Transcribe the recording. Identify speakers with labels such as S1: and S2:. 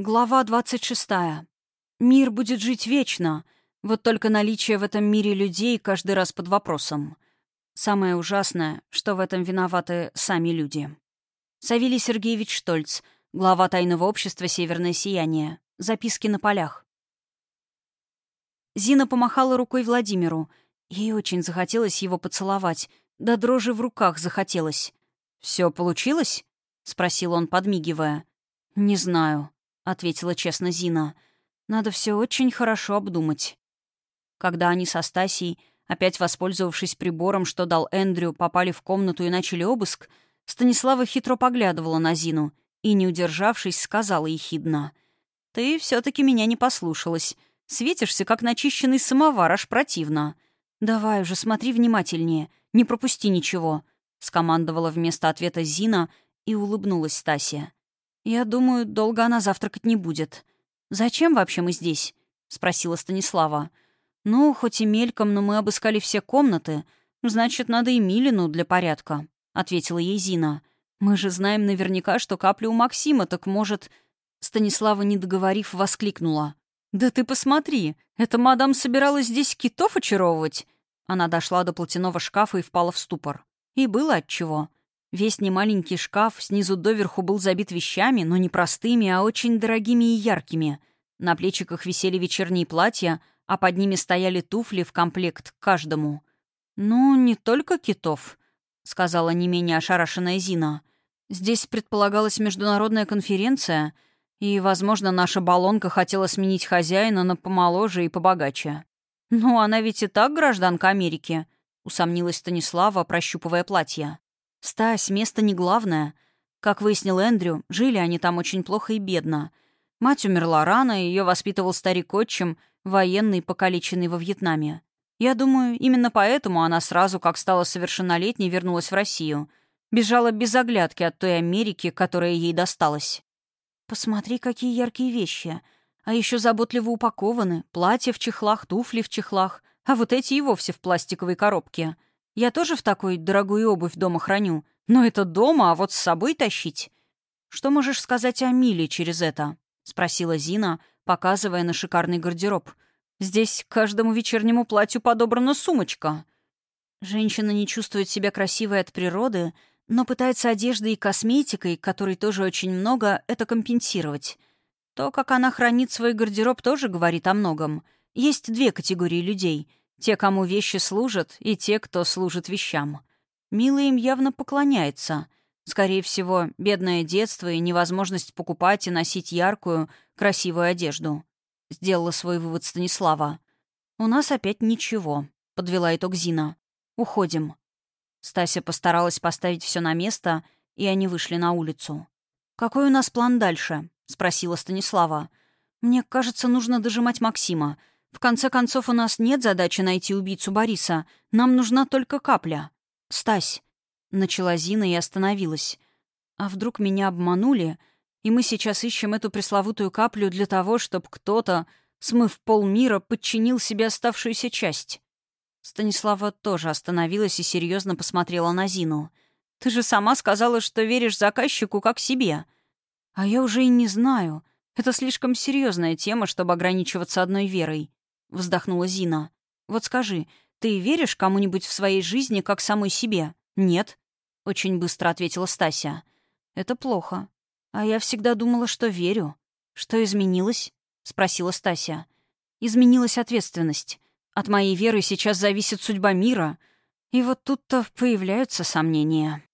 S1: Глава 26. Мир будет жить вечно, вот только наличие в этом мире людей каждый раз под вопросом. Самое ужасное, что в этом виноваты сами люди. Савелий Сергеевич Штольц, глава тайного общества «Северное сияние». Записки на полях. Зина помахала рукой Владимиру. Ей очень захотелось его поцеловать. Да дрожи в руках захотелось. «Все получилось?» — спросил он, подмигивая. «Не знаю», ответила честно Зина. «Надо все очень хорошо обдумать». Когда они со Стасией, опять воспользовавшись прибором, что дал Эндрю, попали в комнату и начали обыск, Станислава хитро поглядывала на Зину и, не удержавшись, сказала ехидно. «Ты все таки меня не послушалась. Светишься, как начищенный самовар, аж противно. Давай уже, смотри внимательнее, не пропусти ничего», — скомандовала вместо ответа Зина и улыбнулась Стасия. «Я думаю, долго она завтракать не будет. Зачем вообще мы здесь?» — спросила Станислава. «Ну, хоть и мельком, но мы обыскали все комнаты. Значит, надо и Милину для порядка», — ответила ей Зина. «Мы же знаем наверняка, что капля у Максима, так может...» Станислава, не договорив, воскликнула. «Да ты посмотри, эта мадам собиралась здесь китов очаровывать!» Она дошла до платяного шкафа и впала в ступор. И было отчего. Весь немаленький шкаф снизу доверху был забит вещами, но не простыми, а очень дорогими и яркими. На плечиках висели вечерние платья, а под ними стояли туфли в комплект к каждому. «Ну, не только китов», — сказала не менее ошарашенная Зина. «Здесь предполагалась международная конференция, и, возможно, наша баллонка хотела сменить хозяина на помоложе и побогаче». «Ну, она ведь и так гражданка Америки», — усомнилась Станислава, прощупывая платье. Стась, место не главное. Как выяснил Эндрю, жили они там очень плохо и бедно. Мать умерла рано, ее воспитывал старик-отчим, военный, покалеченный во Вьетнаме. Я думаю, именно поэтому она сразу, как стала совершеннолетней, вернулась в Россию. Бежала без оглядки от той Америки, которая ей досталась. «Посмотри, какие яркие вещи. А еще заботливо упакованы. Платья в чехлах, туфли в чехлах. А вот эти и вовсе в пластиковой коробке. Я тоже в такой дорогую обувь дома храню. Но это дома, а вот с собой тащить. Что можешь сказать о Миле через это? Спросила Зина, показывая на шикарный гардероб. Здесь каждому вечернему платью подобрана сумочка. Женщина не чувствует себя красивой от природы, но пытается одеждой и косметикой, которой тоже очень много, это компенсировать. То, как она хранит свой гардероб, тоже говорит о многом. Есть две категории людей — те, кому вещи служат, и те, кто служит вещам. Мила им явно поклоняется. Скорее всего, бедное детство и невозможность покупать и носить яркую, красивую одежду. Сделала свой вывод Станислава. «У нас опять ничего», — подвела итог Зина. «Уходим». Стася постаралась поставить все на место, и они вышли на улицу. «Какой у нас план дальше?» — спросила Станислава. «Мне кажется, нужно дожимать Максима. В конце концов, у нас нет задачи найти убийцу Бориса. Нам нужна только капля. «Стась», — начала Зина и остановилась. «А вдруг меня обманули, и мы сейчас ищем эту пресловутую каплю для того, чтобы кто-то, смыв полмира, подчинил себе оставшуюся часть?» Станислава тоже остановилась и серьезно посмотрела на Зину. «Ты же сама сказала, что веришь заказчику как себе». «А я уже и не знаю. Это слишком серьезная тема, чтобы ограничиваться одной верой. — вздохнула Зина. «Вот скажи, ты веришь кому-нибудь в своей жизни как самой себе?» «Нет», — очень быстро ответила Стася. «Это плохо. А я всегда думала, что верю. Что изменилось?» — спросила Стася. «Изменилась ответственность. От моей веры сейчас зависит судьба мира. И вот тут-то появляются сомнения».